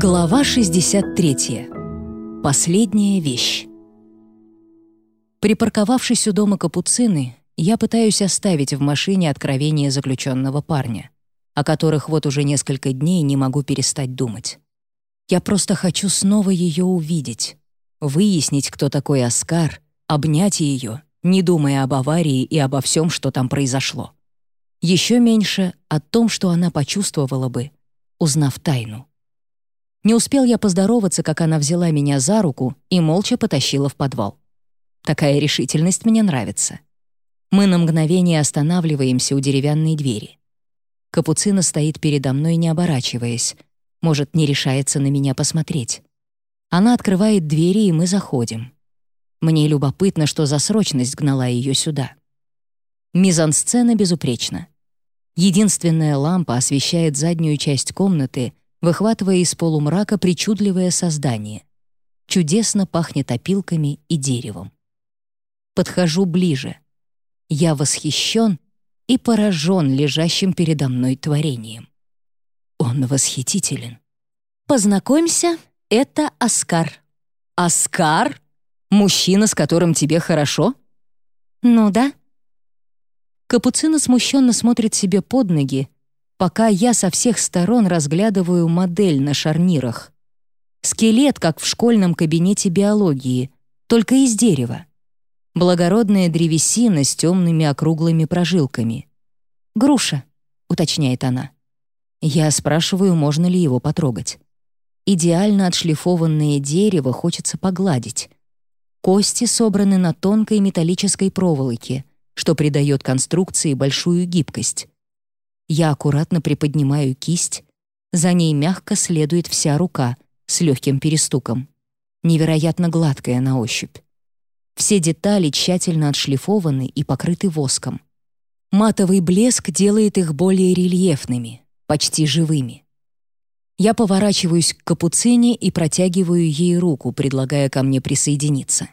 Глава 63. Последняя вещь. Припарковавшись у дома Капуцины, я пытаюсь оставить в машине откровения заключенного парня, о которых вот уже несколько дней не могу перестать думать. Я просто хочу снова ее увидеть, выяснить, кто такой Оскар, обнять ее, не думая об аварии и обо всем, что там произошло. Еще меньше о том, что она почувствовала бы, узнав тайну. Не успел я поздороваться, как она взяла меня за руку и молча потащила в подвал. Такая решительность мне нравится. Мы на мгновение останавливаемся у деревянной двери. Капуцина стоит передо мной, не оборачиваясь. Может, не решается на меня посмотреть. Она открывает двери, и мы заходим. Мне любопытно, что за срочность гнала ее сюда. Мизансцена безупречна. Единственная лампа освещает заднюю часть комнаты — выхватывая из полумрака причудливое создание. Чудесно пахнет опилками и деревом. Подхожу ближе. Я восхищен и поражен лежащим передо мной творением. Он восхитителен. Познакомься, это Оскар. Оскар? Мужчина, с которым тебе хорошо? Ну да. Капуцина смущенно смотрит себе под ноги, пока я со всех сторон разглядываю модель на шарнирах. Скелет, как в школьном кабинете биологии, только из дерева. Благородная древесина с темными округлыми прожилками. «Груша», — уточняет она. Я спрашиваю, можно ли его потрогать. Идеально отшлифованное дерево хочется погладить. Кости собраны на тонкой металлической проволоке, что придает конструкции большую гибкость. Я аккуратно приподнимаю кисть, за ней мягко следует вся рука с легким перестуком. Невероятно гладкая на ощупь. Все детали тщательно отшлифованы и покрыты воском. Матовый блеск делает их более рельефными, почти живыми. Я поворачиваюсь к капуцине и протягиваю ей руку, предлагая ко мне присоединиться.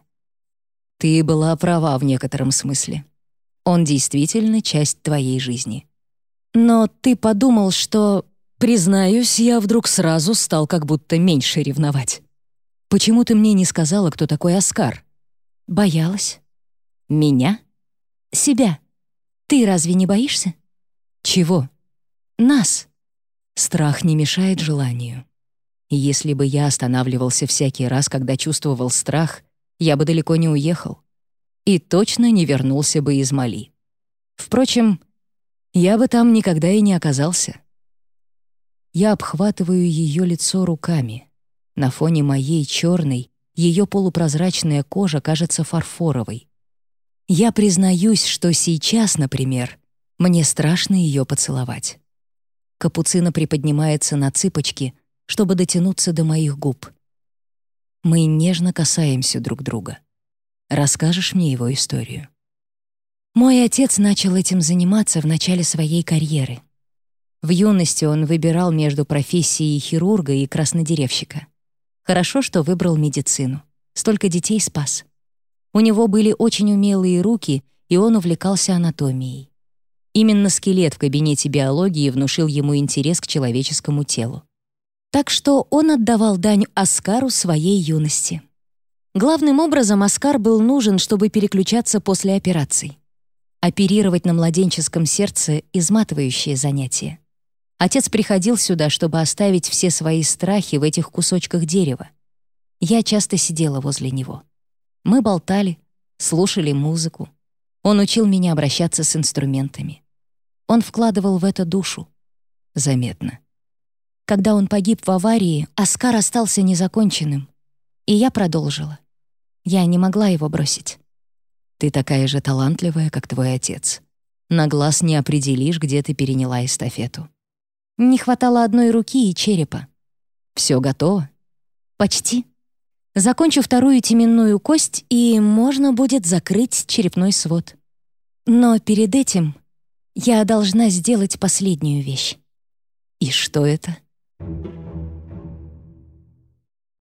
Ты была права в некотором смысле. Он действительно часть твоей жизни. Но ты подумал, что... Признаюсь, я вдруг сразу стал как будто меньше ревновать. Почему ты мне не сказала, кто такой Оскар? Боялась. Меня? Себя. Ты разве не боишься? Чего? Нас. Страх не мешает желанию. если бы я останавливался всякий раз, когда чувствовал страх, я бы далеко не уехал. И точно не вернулся бы из Мали. Впрочем, я бы там никогда и не оказался. Я обхватываю ее лицо руками. На фоне моей черной ее полупрозрачная кожа кажется фарфоровой. Я признаюсь, что сейчас, например, мне страшно ее поцеловать. Капуцина приподнимается на цыпочки, чтобы дотянуться до моих губ. Мы нежно касаемся друг друга. Расскажешь мне его историю? Мой отец начал этим заниматься в начале своей карьеры. В юности он выбирал между профессией хирурга и краснодеревщика. Хорошо, что выбрал медицину. Столько детей спас. У него были очень умелые руки, и он увлекался анатомией. Именно скелет в кабинете биологии внушил ему интерес к человеческому телу. Так что он отдавал дань Оскару своей юности. Главным образом Оскар был нужен, чтобы переключаться после операций. Оперировать на младенческом сердце — изматывающее занятие. Отец приходил сюда, чтобы оставить все свои страхи в этих кусочках дерева. Я часто сидела возле него. Мы болтали, слушали музыку. Он учил меня обращаться с инструментами. Он вкладывал в это душу. Заметно. Когда он погиб в аварии, Оскар остался незаконченным. И я продолжила. Я не могла его бросить. Ты такая же талантливая, как твой отец. На глаз не определишь, где ты переняла эстафету. Не хватало одной руки и черепа. Все готово? Почти. Закончу вторую теменную кость, и можно будет закрыть черепной свод. Но перед этим я должна сделать последнюю вещь. И что это?